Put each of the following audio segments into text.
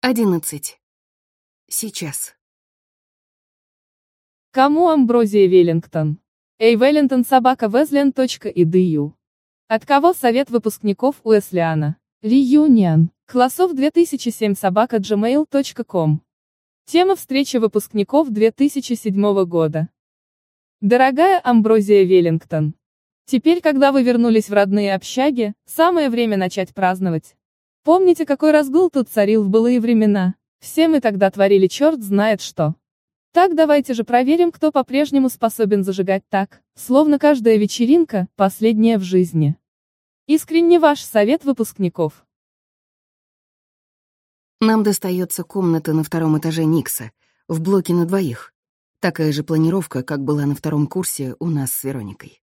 Одиннадцать. Сейчас. Кому Амброзия Веллингтон? Эй, Веллингтон собака Везлен.edu. От кого совет выпускников Уэслиана? Реюнион. Классов 2007 собака gmail.com. Тема встречи выпускников 2007 года. Дорогая Амброзия Веллингтон. Теперь, когда вы вернулись в родные общаги, самое время начать праздновать. Помните, какой разгул тут царил в былые времена? Все мы тогда творили черт знает что. Так давайте же проверим, кто по-прежнему способен зажигать так, словно каждая вечеринка – последняя в жизни. Искренне ваш совет выпускников. Нам достается комната на втором этаже Никса, в блоке на двоих. Такая же планировка, как была на втором курсе у нас с Вероникой.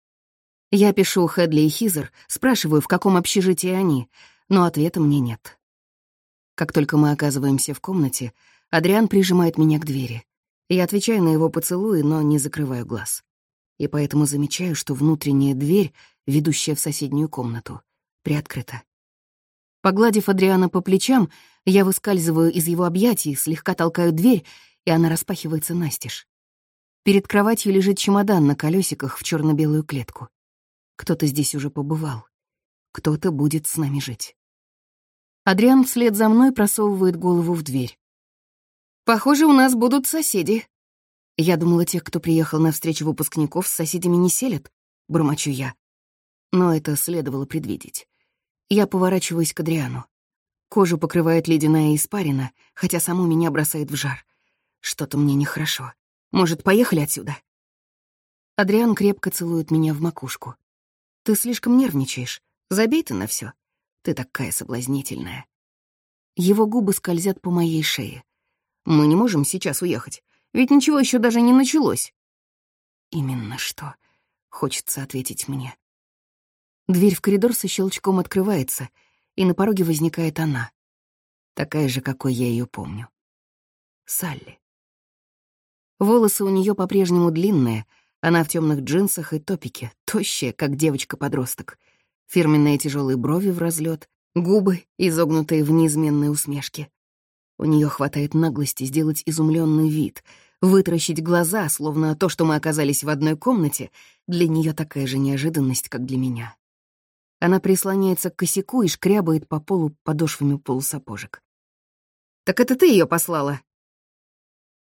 Я пишу Хэдли и Хизер, спрашиваю, в каком общежитии они, но ответа мне нет. Как только мы оказываемся в комнате, Адриан прижимает меня к двери. Я отвечаю на его поцелуи, но не закрываю глаз. И поэтому замечаю, что внутренняя дверь, ведущая в соседнюю комнату, приоткрыта. Погладив Адриана по плечам, я выскальзываю из его объятий, слегка толкаю дверь, и она распахивается настежь. Перед кроватью лежит чемодан на колесиках в черно белую клетку. Кто-то здесь уже побывал. Кто-то будет с нами жить. Адриан вслед за мной просовывает голову в дверь. Похоже, у нас будут соседи. Я думала, тех, кто приехал на встречу выпускников, с соседями не селят, бормочу я. Но это следовало предвидеть. Я поворачиваюсь к Адриану. Кожу покрывает ледяная испарина, хотя саму меня бросает в жар. Что-то мне нехорошо. Может, поехали отсюда? Адриан крепко целует меня в макушку. Ты слишком нервничаешь. Забей ты на все. Ты такая соблазнительная. Его губы скользят по моей шее. Мы не можем сейчас уехать, ведь ничего еще даже не началось. Именно что, хочется ответить мне. Дверь в коридор со щелчком открывается, и на пороге возникает она. Такая же, какой я ее помню. Салли. Волосы у нее по-прежнему длинные, она в темных джинсах и топике, тощая, как девочка-подросток. Фирменные тяжелые брови в разлет, губы, изогнутые в неизменной усмешке. У нее хватает наглости сделать изумленный вид, вытаращить глаза, словно то, что мы оказались в одной комнате, для нее такая же неожиданность, как для меня. Она прислоняется к косяку и шкрябает по полу подошвами полусапожек. «Так это ты ее послала?»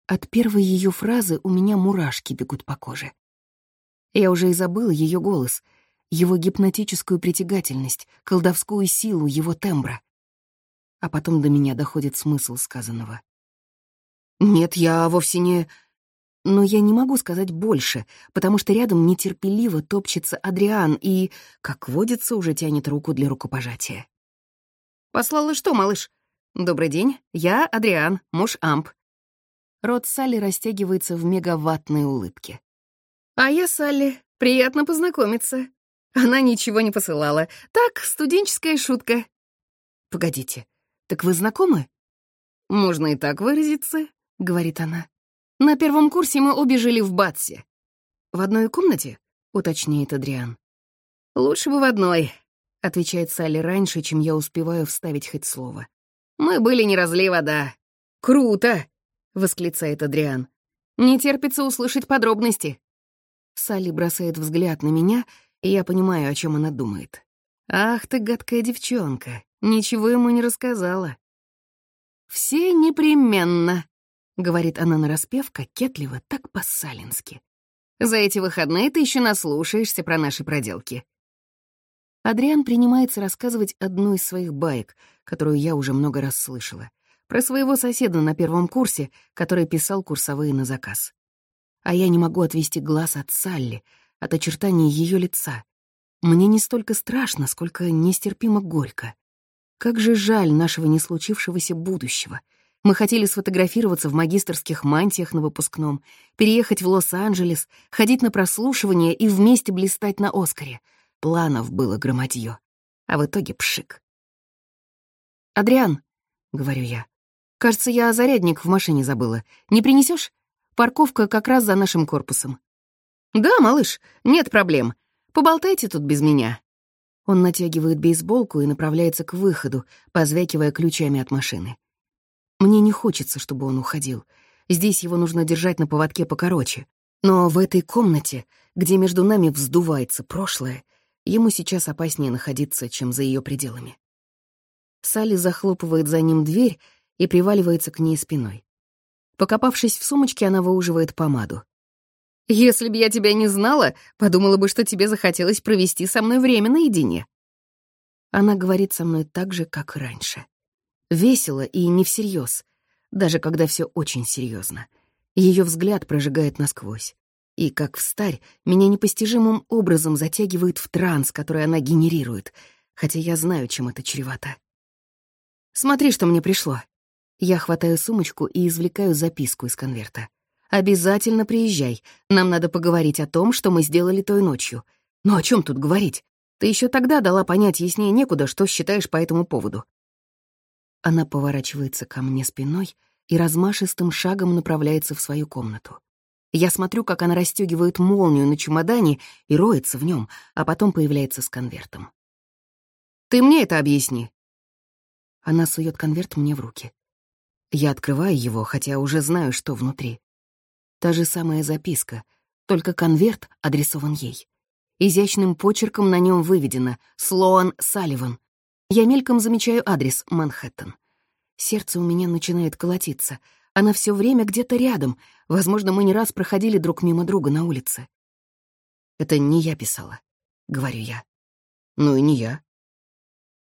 От первой ее фразы у меня мурашки бегут по коже. Я уже и забыла ее голос, его гипнотическую притягательность, колдовскую силу его тембра а потом до меня доходит смысл сказанного. «Нет, я вовсе не...» Но я не могу сказать больше, потому что рядом нетерпеливо топчется Адриан и, как водится, уже тянет руку для рукопожатия. «Послала что, малыш? Добрый день, я Адриан, муж Амп». Рот Салли растягивается в мегаваттной улыбке. «А я Салли, приятно познакомиться». Она ничего не посылала. Так, студенческая шутка. Погодите, «Так вы знакомы?» «Можно и так выразиться», — говорит она. «На первом курсе мы обе жили в Батсе». «В одной комнате?» — уточняет Адриан. «Лучше бы в одной», — отвечает Салли раньше, чем я успеваю вставить хоть слово. «Мы были не разлей вода». «Круто!» — восклицает Адриан. «Не терпится услышать подробности». Салли бросает взгляд на меня, я понимаю, о чем она думает. «Ах ты, гадкая девчонка, Ничего ему не рассказала. «Все непременно», — говорит она нараспев, кокетливо, так по-салински. «За эти выходные ты еще наслушаешься про наши проделки». Адриан принимается рассказывать одну из своих баек, которую я уже много раз слышала, про своего соседа на первом курсе, который писал курсовые на заказ. А я не могу отвести глаз от Салли, от очертаний ее лица. Мне не столько страшно, сколько нестерпимо горько. Как же жаль нашего не случившегося будущего. Мы хотели сфотографироваться в магистрских мантиях на выпускном, переехать в Лос-Анджелес, ходить на прослушивание и вместе блистать на Оскаре. Планов было громадье. А в итоге пшик. «Адриан», — говорю я, — «кажется, я зарядник в машине забыла. Не принесешь? Парковка как раз за нашим корпусом». «Да, малыш, нет проблем. Поболтайте тут без меня», он натягивает бейсболку и направляется к выходу, позвякивая ключами от машины. Мне не хочется, чтобы он уходил. Здесь его нужно держать на поводке покороче. Но в этой комнате, где между нами вздувается прошлое, ему сейчас опаснее находиться, чем за ее пределами. Салли захлопывает за ним дверь и приваливается к ней спиной. Покопавшись в сумочке, она выуживает помаду. «Если бы я тебя не знала, подумала бы, что тебе захотелось провести со мной время наедине». Она говорит со мной так же, как раньше. Весело и не всерьез, даже когда все очень серьезно. Ее взгляд прожигает насквозь. И, как встарь, меня непостижимым образом затягивает в транс, который она генерирует, хотя я знаю, чем это чревато. «Смотри, что мне пришло». Я хватаю сумочку и извлекаю записку из конверта. «Обязательно приезжай. Нам надо поговорить о том, что мы сделали той ночью. Но о чем тут говорить? Ты еще тогда дала понять яснее некуда, что считаешь по этому поводу». Она поворачивается ко мне спиной и размашистым шагом направляется в свою комнату. Я смотрю, как она расстегивает молнию на чемодане и роется в нем, а потом появляется с конвертом. «Ты мне это объясни». Она сует конверт мне в руки. Я открываю его, хотя уже знаю, что внутри. Та же самая записка, только конверт адресован ей. Изящным почерком на нем выведено «Слоан Салливан». Я мельком замечаю адрес Манхэттен. Сердце у меня начинает колотиться. Она все время где-то рядом. Возможно, мы не раз проходили друг мимо друга на улице. «Это не я писала», — говорю я. «Ну и не я».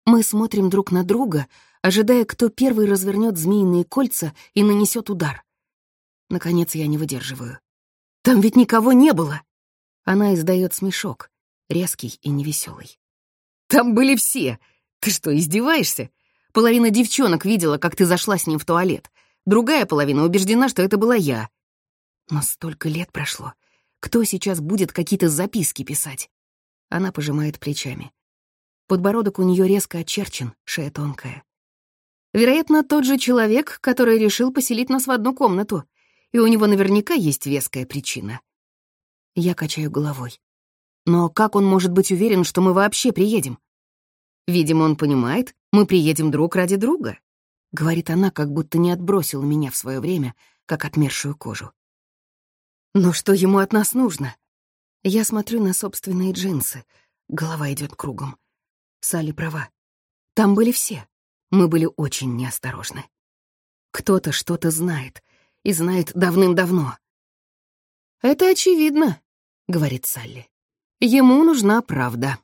Мы смотрим друг на друга, ожидая, кто первый развернет змеиные кольца и нанесет удар. Наконец я не выдерживаю. «Там ведь никого не было!» Она издает смешок, резкий и невеселый. «Там были все! Ты что, издеваешься? Половина девчонок видела, как ты зашла с ним в туалет. Другая половина убеждена, что это была я. Но столько лет прошло. Кто сейчас будет какие-то записки писать?» Она пожимает плечами. Подбородок у нее резко очерчен, шея тонкая. Вероятно, тот же человек, который решил поселить нас в одну комнату, и у него наверняка есть веская причина. Я качаю головой. Но как он может быть уверен, что мы вообще приедем? Видимо, он понимает, мы приедем друг ради друга. Говорит она, как будто не отбросила меня в свое время, как отмершую кожу. Но что ему от нас нужно? Я смотрю на собственные джинсы. Голова идет кругом. Салли права. Там были все. Мы были очень неосторожны. Кто-то что-то знает, и знает давным-давно. «Это очевидно», — говорит Салли. «Ему нужна правда».